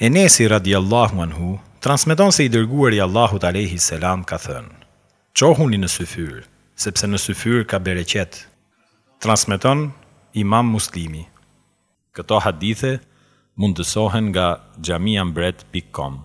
Enesi radiallahu anhu, transmiton se i dërguar i Allahut alehi selam ka thënë, qohuni në syfyr, sepse në syfyr ka bereqet. Transmeton imam muslimi. Këto hadithe mundësohen nga gjamiambret.com.